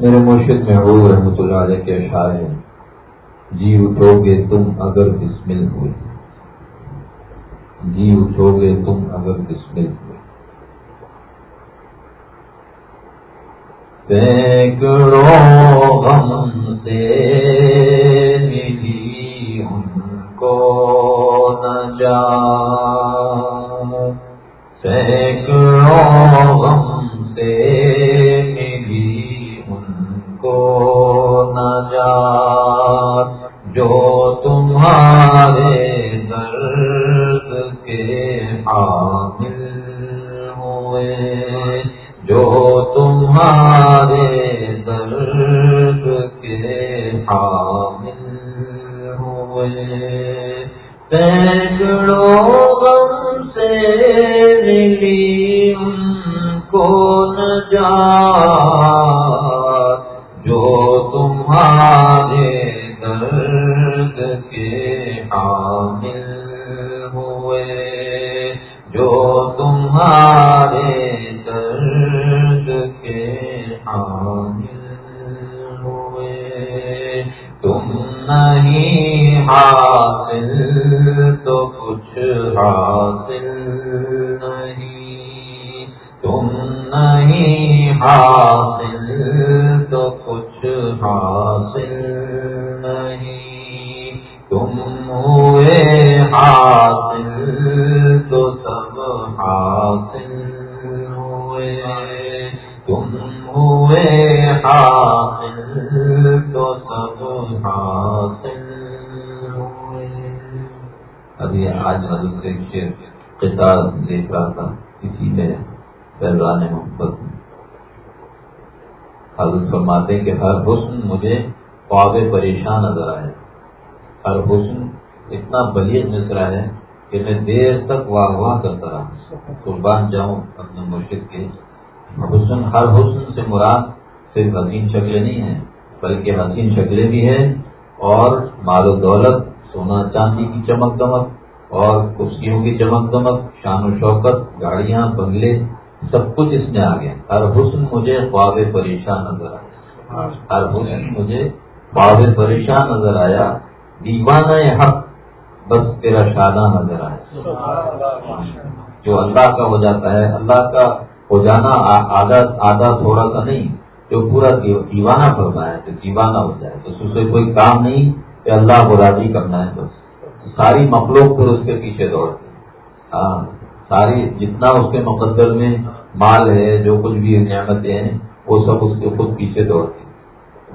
میرے مرشد محبوب رحمۃ اللہ علیہ کے اشعار ہیں۔ جی اٹھو گے تم اگر بسمل ہوئے۔ جی اٹھو گے تم اگر بسمل ہوئے۔ سینکڑوں غم سے ملی ان کو نہ جا سینکڑوں تمہارے درد کے حامل ہوئے۔ تم نہیں حاصل تو کچھ حاصل نہیں۔ تم نہیں حاصل آج حضرت ایک کتاب دیکھ رہا تھا کسی میں فیضان محبت۔ حضرت فرماتے کہ ہر حسن مجھے خواب پریشان نظر آئے۔ ہر حسن اتنا بلیغ مصرا ہے کہ میں دیر تک واہ واہ کرتا رہا۔ قربان جاؤں اپنے مرشد کے۔ حسن، ہر حسن سے مراد صرف حسین شکلیں نہیں ہیں، بلکہ حسین شکلیں بھی ہیں اور مال و دولت، سونا چاندی کی چمک دمک اور کرسیوں کی چمک دمک، شان و شوکت، گاڑیاں، بنگلے، سب کچھ اس میں آ گیا۔ ہر حسن مجھے خواب پریشان نظر آیا۔ ہر حسن مجھے خواب پریشان نظر آیا۔ دیوانہ حق بس تیرا شادہ نظر آئے جو اللہ کا ہو جاتا ہے، اللہ کا ہو جانا آدھا آدھا تھوڑا سا نہیں، جو پورا دیوانہ کرنا ہے تو دیوانہ ہو جائے۔ تو اس سے کوئی کام نہیں کہ اللہ کو راضی کرنا ہے بس۔ ساری مخلوق پھر اس کے پیچھے دوڑتی ہاں ساری جتنا اس کے مقدر میں مال ہے، جو کچھ بھی نعمتیں ہیں، وہ سب اس کے خود پیچھے دوڑتی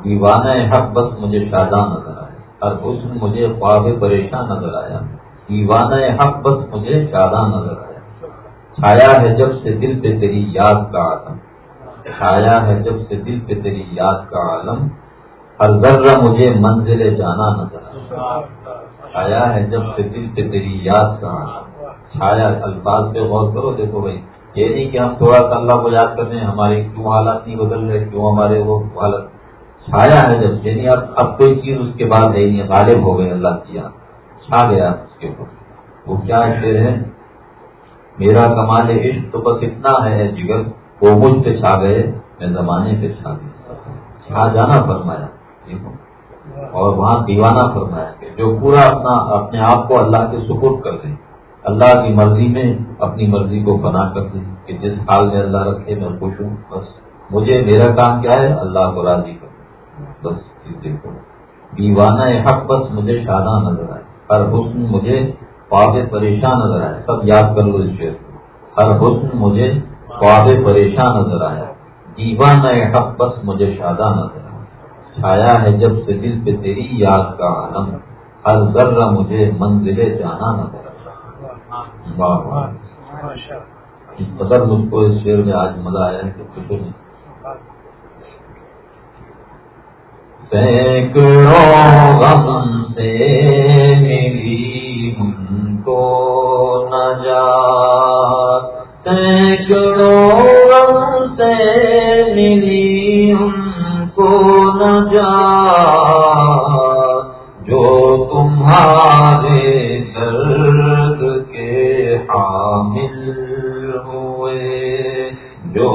دیوانہ حق بس مجھے شادہ نظر آئے ہر حسن مجھے خواب پریشان نظر آیا۔ دیوانہ حق بس مجھے شادہ نظر آیا۔ چھایا ہے جب سے دل پہ تیری یاد کا عالم۔ چھایا ہے جب سے دل پہ تیری یاد کا عالم۔ ہر ذرہ مجھے منزل جانا نظر آیا ہے جب سے دل پہ تیری یاد عالم چھایا الفاظ پہ غور کرو دیکھو بھائی یہ نہیں کہ ہم تھوڑا سا اللہ کو یاد کرتے ہیں ہمارے کیوں حالات نہیں بدل رہے کیوں ہمارے وہ حالت؟ چھایا ہے جب یعنی اب اب کوئی چیز اس کے بعد نہیں ہے غالب ہو گئے اللہ کیا چھا گیا اس کے اوپر۔ وہ کیا شعر ہے؟ میرا کمال عشق تو بس اتنا ہے جگر وہ مجھ پہ چھا گئے میں زمانے پہ چھا گیا۔ چھا جانا فرمایا۔ اور وہاں دیوانہ فرمایا کہ جو پورا اپنا اپنے آپ کو اللہ کے سپرد کر دیں اللہ کی مرضی میں اپنی مرضی کو بنا کر دیں کہ جس حال میں اللہ رکھے میں خوش ہوں، بس۔ مجھے میرا کام کیا ہے؟ اللہ کو راضی کر بس دیکھو۔ دیوانہ حق بس مجھے شادہ نظر آئے۔ ہر حسن مجھے خواب پریشان نظر آئے۔ سب یاد کر لو اس شعر کو۔ ہر حسن مجھے خواب پریشان نظر آیا دیوانہ حق بس مجھے شادہ نظر چھایا ہے جب سے دل پہ تیری یاد کا عالم۔ ہر ذرہ مجھے منزل جانا نظر آیا قدر مجھ کو اس شعر میں آج مزہ آیا ہے کہ خوشی سینکڑوں غم سے ملی ان کو نجات سینکڑوں غم سے ملی نجات جو تمہارے درد کے حامل ہوئے، جو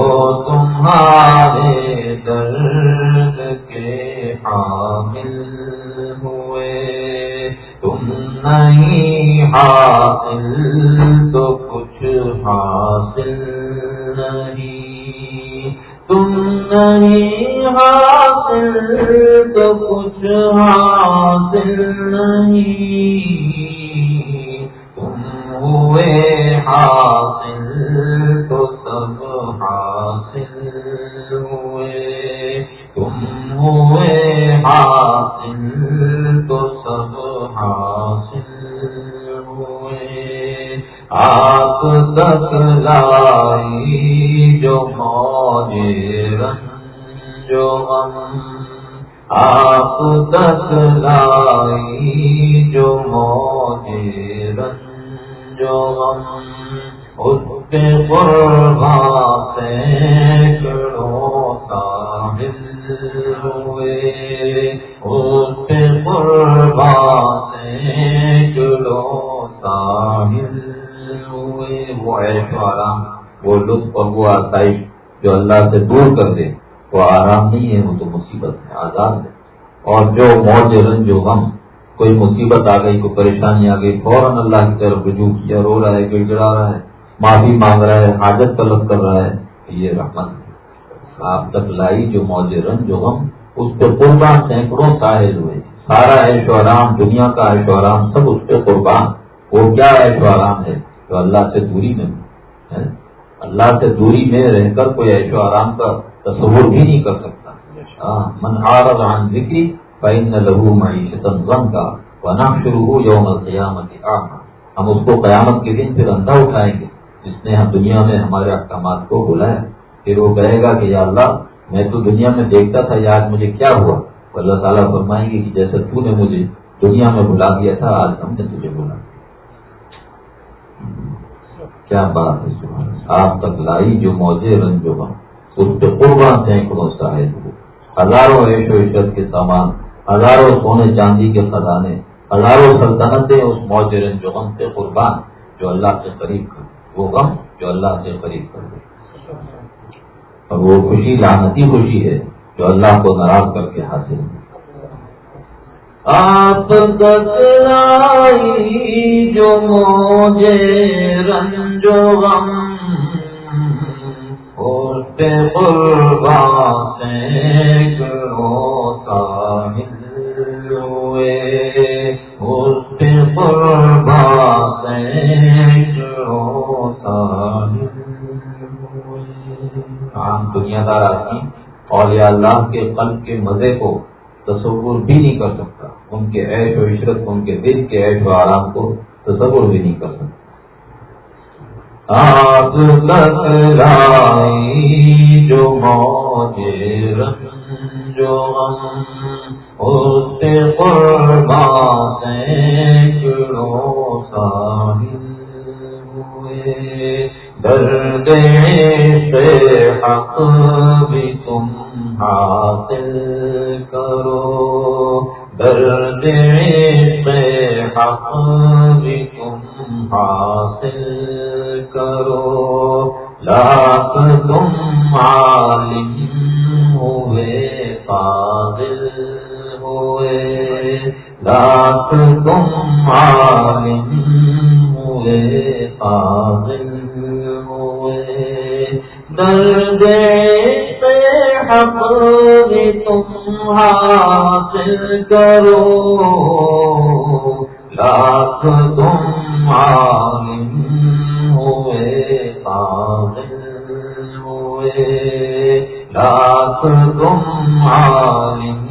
تمہارے درد کے حامل ہوئے۔ تم نہیں حاصل تو کچھ حاصل نہیں۔ تم نہیں حاصل تو کچھ حاصل نہیں آپ لائی جو موجے جو غم اس پہ قربان سینکڑوں ساحل ہوئے۔ اس پہ قربان سینکڑوں ساحل ہوئے۔ وہ ایش آرام وہ لطف اور وہ آسائش جو اللہ سے دور کر دے۔ وہ آرام نہیں ہے، وہ تو مصیبت ہے آزاد ہے۔ اور جو موج رنج و غم، کوئی مصیبت آ گئی، کوئی پریشانی آ گئی، فوراً اللہ کی طرف رجوع کیا، رو رہا ہے گڑ گڑا رہا ہے، معافی مانگ رہا ہے، حاجت طلب کر رہا ہے یہ رحمت آپ تک لائی جو موج رنج و غم، اس پہ قربان سینکڑوں ساحل ہوئے۔ سارا عیش و آرام، دنیا کا عیش و آرام، سب اس پہ قربان۔ وہ کیا عیش و آرام ہے؟ جو اللہ سے دوری میں اللہ سے دوری میں رہ کر کوئی ایشو آرام کا تصور بھی نہیں کر سکتا۔ من آرد عن ذکری فإن لہو معیشت غم کا یوم القیامت ہم اس کو قیامت کے دن پھر اندھا اٹھائیں گے۔ جس نے ہم دنیا میں ہمارے احکامات کو بلایا پھر وہ کہے گا کہ یا اللہ، میں تو دنیا میں دیکھتا تھا یا آج مجھے کیا ہوا؟ اللہ تعالیٰ فرمائیں گے کہ جیسے تو نے مجھے دنیا میں بلا دیا تھا، آج ہم نے تجھے بلا کیا بات ہے آپ تک لائی جو موجے رنج جو اس پہ قربان سینکڑوں صاحب ہو ہزاروں عیش و عشرت کے سامان، ہزاروں سونے چاندی کے خزانے، ہزاروں سلطنتیں اس موج رنج و غم سے قربان، جو اللہ سے قریب کر وہ غم جو اللہ سے قریب کر دے۔ اور وہ خوشی لانتی خوشی ہے جو اللہ کو ناراض کر کے حاصل آپ جو موجے رنجو غم پہ قربان سینکڑوں ہوئے۔ اس پہ قربان سینکڑوں عام دنیا دار آدمی اور یا اللہ کے قلب کے مزے کو تصور بھی نہیں کر سکتا۔ ان کے عیش و عشرت کو ان کے دل کے عیش و آرام کو تصور بھی نہیں کر سکتا۔ آپ لائی جو موجے جو اس قربان سینکڑوں ہوئے۔ درد سے حق بھی تم حاصل کرو۔ درد سے حق بھی تم حاصل کرو۔ لاکھ تم عالم ہوئے پاگل ہوئے۔ لاکھ تم عالم ہوئے پاگل ہوئے۔ درد حق بھی تم حاصل کرو لاکھ تم عالم ہوئے پاگل ہوئے لاکھ تم عالم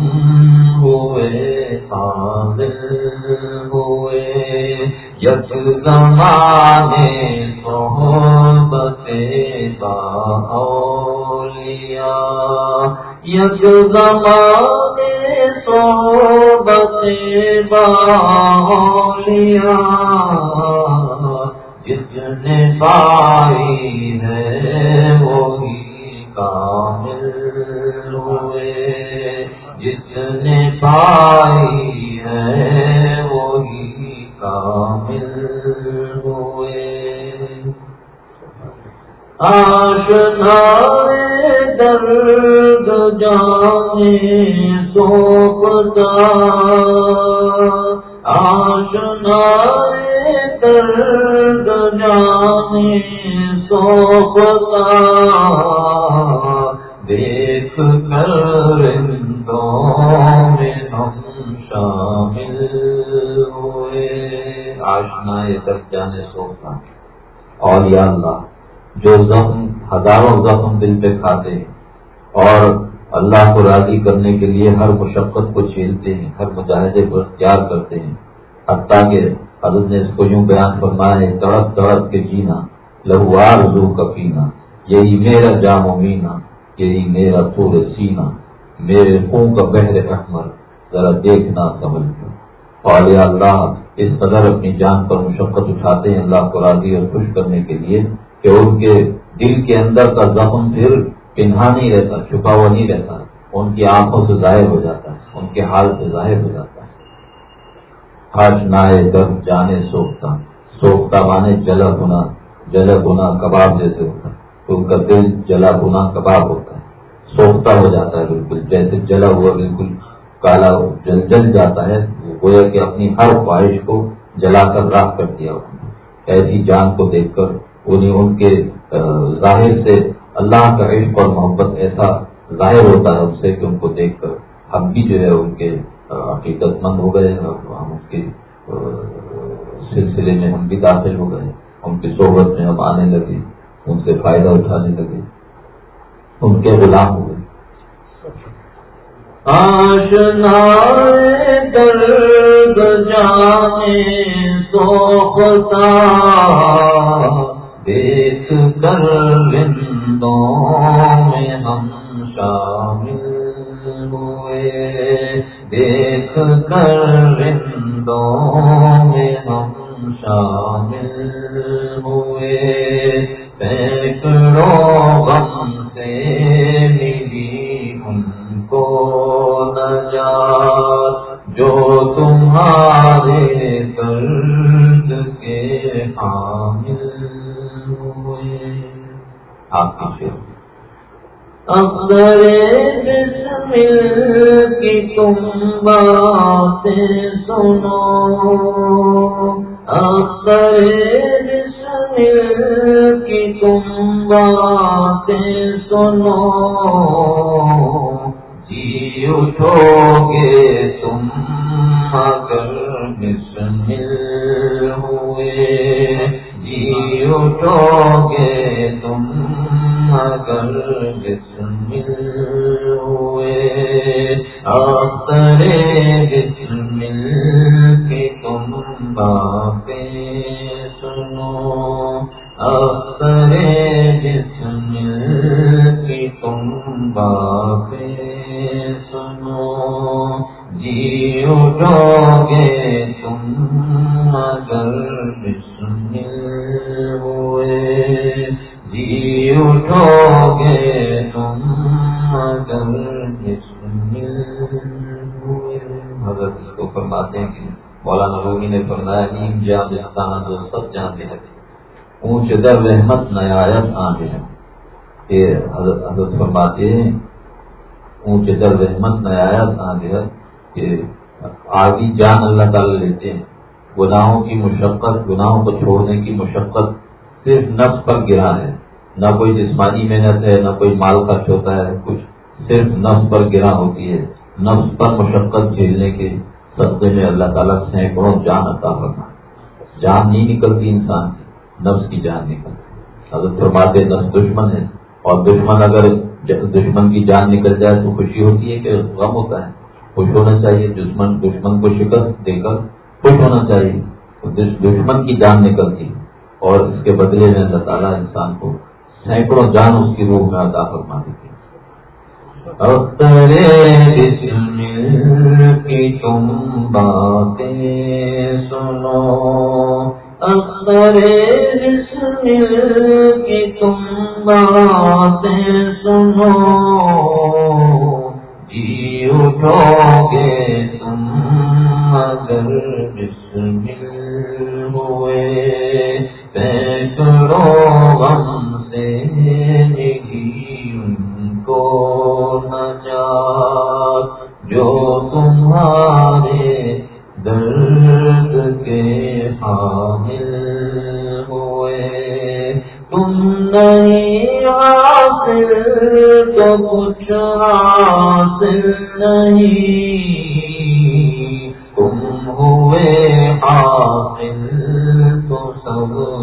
ہوئے پاگل ہوئے یک زمانے صحبت با اولیاء یک زمانے بتے بالیا جس نے پائی ہے وہی کامل ہوئے جس نے پائی ہے وہی کامل ہوئے آشنا درد جانے سوپتا آشنا درد جانے سوپتا دیکھ کر میں ہم شامل ہوئے آشنا درد جانے سوپتا اور یا اللہ، جو زخم، ہزاروں زخم دل پہ کھاتے اور اللہ کو راضی کرنے کے لیے ہر مشقت کو چھیلتے ہیں، ہر مجاہدے کو اختیار کرتے ہیں۔ حتیٰ کہ حضرت نے اس کو یوں بیان فرمایا ہے تڑپ تڑپ کے جینا لہوار زو کا پینا یہی میرا جام و مینا، یہی میرا پور سینا، میرے خون کا بحر احمر، ذرا دیکھنا سمجھنا اور اللہ اس قدر اپنی جان پر مشقت اٹھاتے ہیں، اللہ کو راضی اور خوش کرنے کے لیے کہ ان کے دل کے اندر کا زخم پھر پنہا نہیں رہتا چھپا ہوا نہیں رہتا، ان کی آنکھوں سے ظاہر ہو جاتا ہے ان کے حال سے ظاہر ہو جاتا۔ ہے حج نائے در جانے سوکھتا سوکھتا مانے جلا بنا جلا بنا کباب جیسے ہوتا۔ تو ان کا دل جلا بنا کباب ہوتا۔ ہے سوکھتا ہو جاتا ہے بالکل، جیسے جلا ہوا بالکل کالا جل جل جاتا ہے، گویا کہ اپنی ہر خواہش کو جلا کر راہ کر دیا۔ ایسی جان کو دیکھ کر انہیں ان کے ظاہر سے اللہ کا عشق اور محبت ایسا ظاہر ہوتا ہے ان سے کہ ان کو دیکھ کر ہم بھی جو ہے ان کے حقیقت مند ہو گئے اور ہم اس کے سلسلے میں ہم بھی داخل ہو گئے ان کی صحبت میں ہم آنے لگے، ان سے فائدہ اٹھانے لگے۔ ان کے غلام ہو گئے۔ آشنا درد جانے سوکھتا، دیکھ کر بندوں میں ہم شامل ہوئے۔ دیکھ کر رندوں میں ہم شامل اکثر بسم کی تم باتیں سنو۔ اکثر بسم کی تم باتیں سنو۔ جی اٹھو گے تم اگر بسمل ہوئے۔ جی اٹھو گے تم اگر حضرت اس کو فرماتے ہیں کہ مولانا رومی نے فرمایا، نیم جان جہاں جو سب جانتے ہیں اونچ در رحمت نیایت آگے ہے یہ حضرت حضرت فرماتے ہیں اونچ در رحمت نیایت آگے ہے کہ آگی جان اللہ تعالی لیتے ہیں۔ گناہوں کی مشقت، گناہوں کو چھوڑنے کی مشقت صرف نفس پر گرا ہے۔ نہ کوئی جسمانی محنت ہے، نہ کوئی مال خرچ ہوتا ہے، کچھ صرف نفس پر گرا ہوتی ہے۔ نفس پر مشقت جھیلنے کے سبزے میں اللہ تعالیٰ سینکڑوں جان عطا کرنا جان نہیں نکلتی انسان کی، نفس کی جان نکلتی حضرت فرماتے نفس دشمن ہے۔ اور دشمن اگر دشمن کی جان نکل جائے تو خوشی ہوتی ہے کہ غم ہوتا ہے۔ خوش ہونا چاہیے، دشمن دشمن کو شکست دے کر خوش ہونا چاہیے۔ دشمن کی جان نکلتی اور اس کے بدلے میں اللہ تعالیٰ انسان کو سینکڑوں جان اس کی روح میں عطا فرما دیتی کی تم باتیں سنو اکثر کی تم باتیں سنو۔ جی اٹھو گے تم اگر بسمل ہوئے سینکڑوں غم سے کو۔ نجات جو تمہارے درد کے حامل ہوئے۔ تم نہیں حاصل تو کچھ حاصل نہیں۔ تم ہوئے حاصل تو سب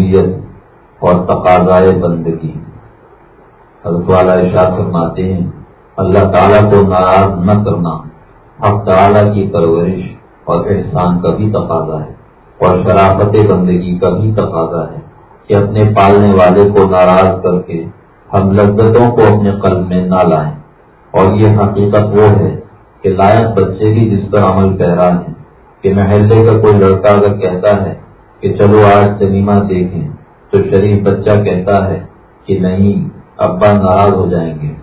ربوبیت اور تقاضائے بندگی۔ حضرت والا ارشاد فرماتے ہیں، اللہ تعالیٰ کو ناراض نہ کرنا حق تعالیٰ کی پرورش اور احسان کا بھی تقاضا ہے اور شرافت بندگی کا بھی تقاضا ہے کہ اپنے پالنے والے کو ناراض کر کے ہم لذتوں کو اپنے قلب میں نہ لائیں۔ اور یہ حقیقت وہ ہے کہ لائق بچے بھی جس پر عمل پیرا ہے کہ محلے کا کوئی لڑکا اگر کہتا ہے کہ چلو آج سنیما دیکھیں، تو شریف بچہ کہتا ہے کہ نہیں، ابا ناراض ہو جائیں گے۔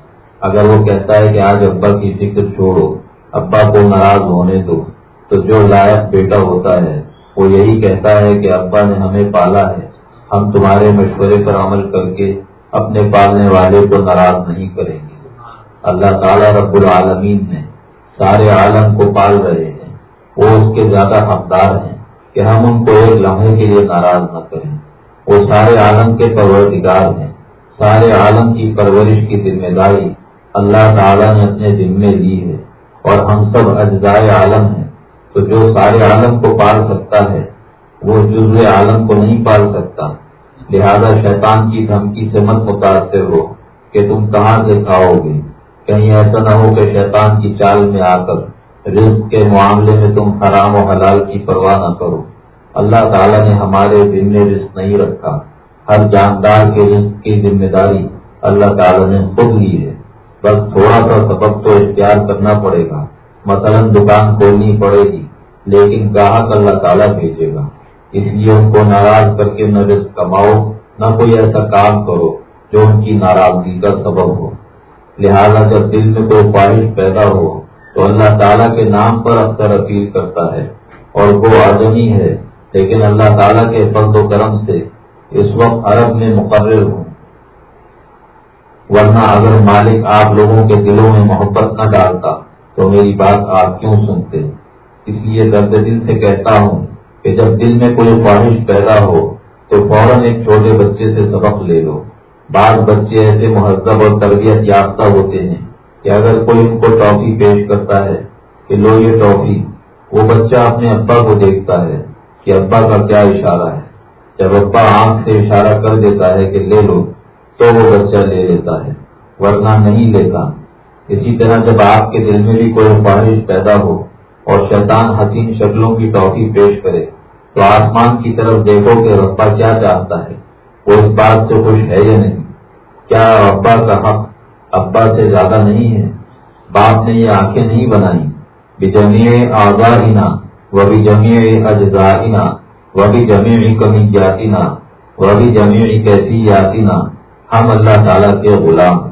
اگر وہ کہتا ہے کہ آج ابا کی فکر چھوڑو، ابا کو ناراض ہونے دو۔ تو جو لائق بیٹا ہوتا ہے، وہ یہی کہتا ہے کہ ابا نے ہمیں پالا ہے۔ ہم تمہارے مشورے پر عمل کر کے اپنے پالنے والے کو ناراض نہیں کریں گے۔ اللہ تعالیٰ رب العالمین نے سارے عالم کو پال رہے ہیں۔ وہ اس کے زیادہ حقدار ہیں۔ کہ ہم ان کو ایک لمحے کے لیے ناراض نہ کریں۔ وہ سارے عالم کے پروردگار ہیں۔ سارے عالم کی پرورش کی ذمہ داری اللہ تعالیٰ نے اپنے ذمے لی ہے اور ہم سب اجزائے عالم ہیں۔ تو جو سارے عالم کو پال سکتا ہے، وہ جزو عالم کو نہیں پال سکتا۔ لہذا شیطان کی دھمکی سے مت متاثر ہو کہ تم کہاں سے کھاؤ گے۔ کہیں ایسا نہ ہو کہ شیطان کی چال میں آ کر رزق کے معاملے میں تم حرام و حلال کی پرواہ نہ کرو۔ اللہ تعالیٰ نے ہمارے ذمے رزق نہیں رکھا۔ ہر جاندار کے رزق کی ذمہ داری اللہ تعالیٰ نے خود لی ہے۔ بس تھوڑا سا سبق تو اختیار کرنا پڑے گا۔ مثلا دکان کھولنی پڑے گی، لیکن گاہک اللہ تعالیٰ بھیجے گا۔ اس لیے ان کو ناراض کر کے نہ رزق کماؤ، نہ کوئی ایسا کام کرو جو ان کی ناراضگی کا سبب ہو۔ لہذا جب دل میں کوئی خواہش پیدا ہو تو اللہ تعالیٰ کے نام پر اکثر اپیل کرتا ہے اور وہ آدمی ہے، لیکن اللہ تعالیٰ کے فرد و کرم سے اس وقت عرب میں مقرر ہوں۔ ورنہ اگر مالک آپ لوگوں کے دلوں میں محبت نہ ڈالتا تو میری بات آپ کیوں سنتے؟ اس لیے درد دل سے کہتا ہوں کہ جب دل میں کوئی خواہش پیدا ہو تو فوراً ایک چھوٹے بچے سے سبق لے لو۔ بعض بچے ایسے مہذب اور تربیت یافتہ ہوتے ہیں کہ اگر کوئی ان کو ٹافی پیش کرتا ہے کہ لو یہ ٹافی، وہ بچہ اپنے ابا کو دیکھتا ہے کہ ابا کا کیا اشارہ ہے۔ جب ابا آنکھ سے اشارہ کر دیتا ہے کہ لے لو، تو وہ بچہ لے لیتا ہے، ورنہ نہیں لیتا۔ اسی طرح جب آپ کے دل میں بھی کوئی خواہش پیدا ہو اور شیطان حسین شکلوں کی ٹافی پیش کرے، تو آسمان کی طرف دیکھو کہ ربا کیا چاہتا ہے۔ وہ اس بات سے خوش ہے یا نہیں؟ کیا ابا کا حق ابا سے زیادہ نہیں ہے۔ باپ نے یہ آنکھیں نہیں بنائی بھی جمیع آزادینا وہ بھی جمیع اجزائنا وہ بھی جمیع کمی جاتینا وہ بھی جمیع کیسی یاتینا ہم اللہ تعالیٰ کے غلام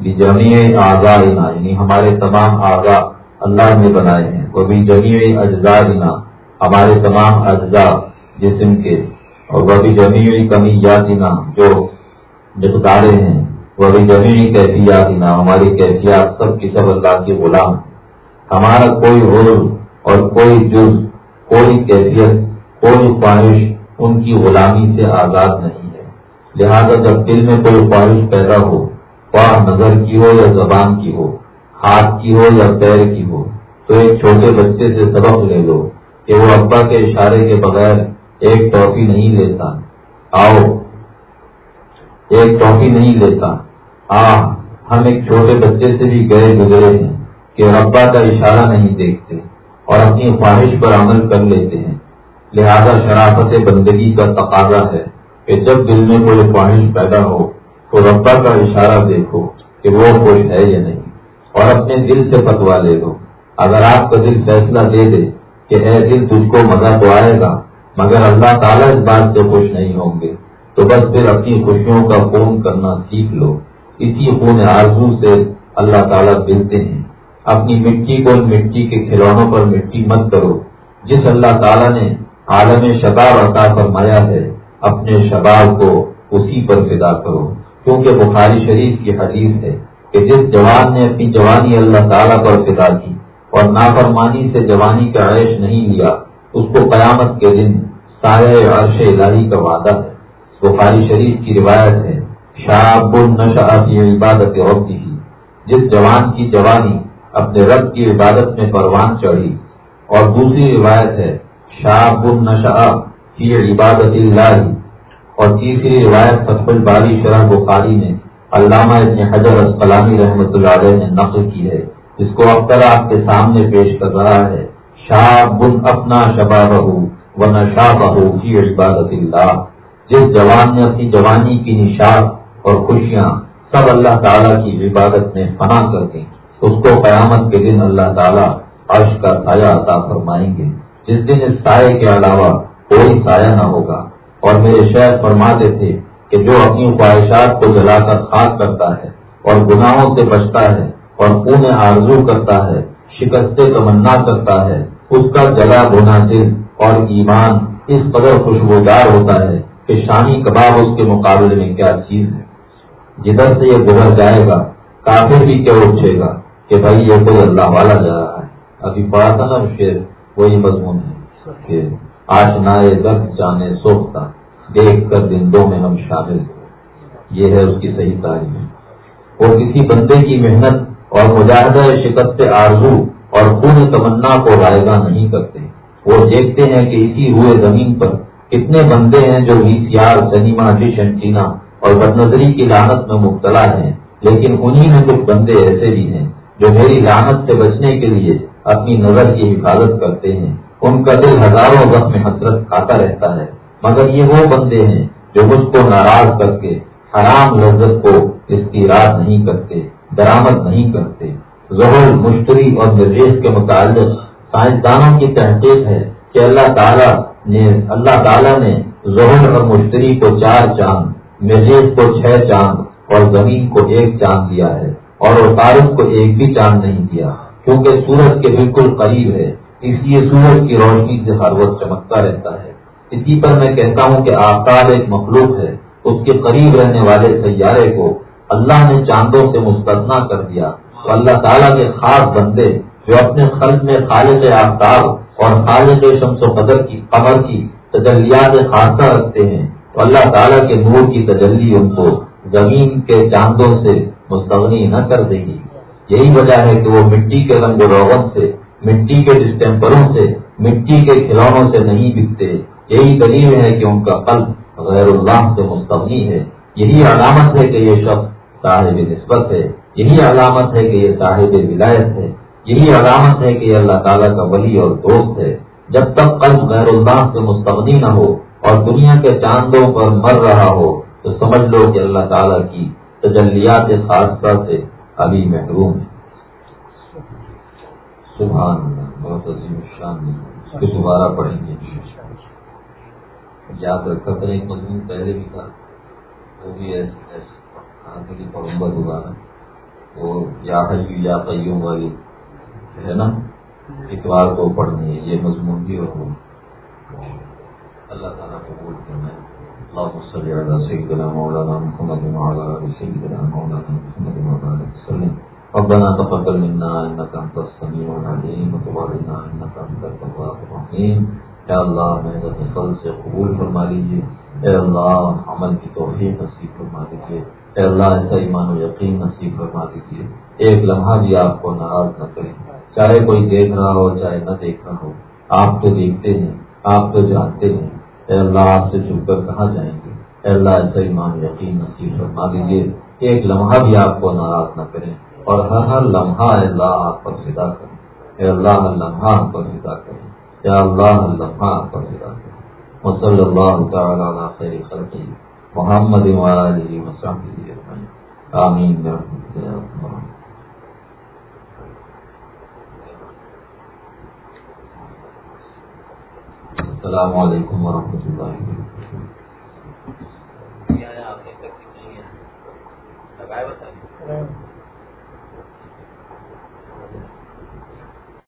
جمی آزا یعنی ہمارے تمام آغا اللہ نے بنائے ہیں۔ وہ بھی جمی اجزاء ہمارے تمام اجزاء جسم کے۔ اور وہ بھی جمی ہوئی کمی یادینا جو مقدارے ہیں۔ وہ جمی کیفیات ہماری کیفیات، سب کی سب اللہ کے غلام۔ ہمارا کوئی رول اور کوئی جز، کوئی کیفیت، کوئی خواہش ان کی غلامی سے آزاد نہیں ہے۔ لہذا جب دل میں کوئی خواہش پیدا ہو، خواہ نظر کی ہو یا زبان کی ہو، ہاتھ کی ہو یا پیر کی ہو، تو ایک چھوٹے بچے سے سبق لے لو کہ وہ ابا کے اشارے کے بغیر ایک ٹافی نہیں لیتا۔ آؤ، ایک ٹافی نہیں لیتا۔ آ ہم ایک چھوٹے بچے سے بھی گئے گزرے ہیں کہ ابا کا اشارہ نہیں دیکھتے اور اپنی خواہش پر عمل کر لیتے ہیں۔ لہذا شرافت بندگی کا تقاضا ہے کہ جب دل میں کوئی خواہش پیدا ہو، تو ربا کا اشارہ دیکھو کہ وہ کوئی ہے یا نہیں اور اپنے دل سے پتوا لے لو۔ اگر آپ کا دل فیصلہ دے دے کہ اے دل، تجھ کو مزہ تو آئے گا، مگر اللہ تعالیٰ اس بات سے خوش نہیں ہوں گے، تو بس پھر اپنی خوشیوں کا فون کرنا سیکھ لو۔ اسی خون آرزو سے اللہ تعالیٰ ملتے ہیں۔ اپنی مٹی کو مٹی کے کھلونوں پر مٹی مت کرو، جس اللہ تعالیٰ نے عالم شباب عطا فرمایا ہے، اپنے شباب کو اسی پر فدا کرو۔ کیونکہ بخاری شریف کی حدیث ہے کہ جس جوان نے اپنی جوانی اللہ تعالیٰ پر فدا کی اور نافرمانی سے جوانی کا عیش نہیں لیا، اس کو قیامت کے دن سایہ عرش الہی کا وعدہ ہے۔ بخاری شریف کی روایت ہے شاب کی عبادت عورتی ہی جس جوان کی جوانی اپنے رب کی عبادت میں پروان چڑھی. اور دوسری روایت ہے شاب النشا کی عبادت اللہ. اور تیسری روایت فتح الباری شرح بخاری نے علامہ ابن حجر اسقلانی رحمۃ اللہ علیہ نے نقل کی ہے، جس کو اختر آپ کے سامنے پیش کر رہا ہے۔ شاہ اپنا شبا بہو و نشا بہو کی عبادت اللہ. جس جوان نے اپنی جوانی کی نشاد اور خوشیاں سب اللہ تعالیٰ کی عبادت میں فنا کر دیں اس کو قیامت کے دن اللہ تعالیٰ عرش کا سایہ عطا فرمائیں گے۔ جس دن اس سائے کے علاوہ کوئی سایہ نہ ہوگا۔ اور میرے شہر فرماتے تھے کہ جو اپنی خواہشات کو جلا کر خاک کرتا ہے اور گناہوں سے بچتا ہے اور پونے آرزو کرتا ہے، شکست تمنا کرتا ہے، اس کا جلا بھونا دل اور ایمان اس قدر خوشبودار ہوتا ہے کہ شانی کباب اس کے مقابلے میں کیا چیز ہے۔ جدھر سے یہ گزر جائے گا کافی بھی کیا اٹھے گا کہ بھائی یہ کوئی اللہ والا جا رہا ہے۔ ابھی پڑھا تھا نا شیر وہی مضمون ہے آشنائے درد جانے سوکھتا دیکھ کر دندوں میں ہم شامل ہو یہ ہے اس کی صحیح تعلیم وہ کسی بندے کی محنت اور مجاہدہ شکست آرزو اور خون تمنا کو رائے نہیں کرتے۔ وہ دیکھتے ہیں کہ اسی ہوئے زمین پر کتنے بندے ہیں جو V C R cinema dish antenna اور بد نظری کی لانت میں مبتلا ہیں، لیکن انہی میں کچھ بندے ایسے بھی ہیں جو میری لانت سے بچنے کے لیے اپنی نظر کی حفاظت کرتے ہیں۔ ان کا دل ہزاروں وقت میں حسرت کھاتا رہتا ہے، مگر یہ وہ بندے ہیں جو مجھ کو ناراض کر کے، حرام لذت کو اس کی نہیں کرتے درامد نہیں کرتے۔ ظہر مشتری اور نردیش کے متعلق سائنسدانوں کی تحقیق ہے کہ اللہ تعالیٰ نے، اللہ تعالیٰ نے ظہر اور مشتری کو چار چاند مرجیز کو چھ چاند اور زمین کو ایک چاند دیا ہے اور تارف کو ایک بھی چاند نہیں دیا، کیونکہ سورج کے بالکل قریب ہے، اس لیے سورج کی روشنی سے ہر وقت چمکتا رہتا ہے۔ اسی پر میں کہتا ہوں کہ آفتاب ایک مخلوق ہے، اس کے قریب رہنے والے سیارے کو اللہ نے چاندوں سے مستثنا کر دیا۔ تو اللہ تعالیٰ کے خاص بندے جو اپنے خلط میں خالد آفتاب اور خالد شمس و قدر کی قمر کی تجلیات خاصہ رکھتے ہیں۔ تو اللہ تعالیٰ کے نور کی تجلی ان کو زمین کے چاندوں سے مستغنی نہ کر دے گی۔ یہی وجہ ہے کہ وہ مٹی کے رنگ و روغن سے، مٹی کے ڈسٹمپروں سے، مٹی کے کھلونوں سے نہیں بکتے۔ یہی دلیل ہے کہ ان کا قلب غیر اللہ سے مستغنی ہے۔ یہی علامت ہے کہ یہ شخص صاحب نسبت ہے۔ یہی علامت ہے کہ یہ صاحب ولایت ہے۔ یہی علامت ہے کہ یہ اللہ تعالیٰ کا ولی اور دوست ہے۔ جب تک قلب غیر اللہ سے مستغنی نہ ہو اور دنیا کے چاندوں پر مر رہا ہو تو سمجھ لو کہ اللہ تعالیٰ کی تجلیات خاصہ سے ابھی محروم ہے۔ سبحان بہت عظیم شان اس کو دوبارہ پڑھیں گے۔ یاد رکھا کر ایک مضمون پہلے بھی تھا۔ وہ بھی ایسے پڑھوں گا دوبارہ۔ وہ یا حجی یا قیوم والی ہے نا؟ اتوار کو پڑھنی ہے، یہ مضمون بھی اور اللہ تعالیٰ کو بول کرنا ہے اللهم صل على سيدنا مولانا محمد وعلى ال سيدنا مولانا محمد وعلى وسلم ربنا تقبل منا انك انت السميع العليم وتب علينا انك انت التواب الرحيم اے اللہ میرے فضل سے قبول فرما لیجیے۔ اے اللہ عمل کی توفیق نصیب فرما دیجیے۔ اے اللہ ایسا ایمان و یقین نصیب فرما دیجیے۔ ایک لمحہ بھی آپ کو ناراض نہ کریں۔ چاہے کوئی دیکھ رہا ہو، چاہے نہ دیکھ رہا ہو۔ آپ تو دیکھتے ہیں، آپ تو جانتے ہیں۔ اے اللہ آپ سے چھپ کر کہاں جائیں گے؟ اے اللہ ایسا ایمان یقین نصیب فرما دیجیے ایک لمحہ بھی آپ کو ناراض نہ کریں اور ہر ہر لمحہ اے اللہ آپ پر فدا کریں۔ اے اللہ ہر لمحہ آپ پر فدا کریں۔ یا اللہ ہر لمحہ آپ پر فدا کریں۔ وصلی اللہ تعالیٰ علی خیر خلقی محمد وآلہ وصحبہ آمین برحمتہ یا رب السلام علیکم ورحمۃ اللہ وبرکاتہ۔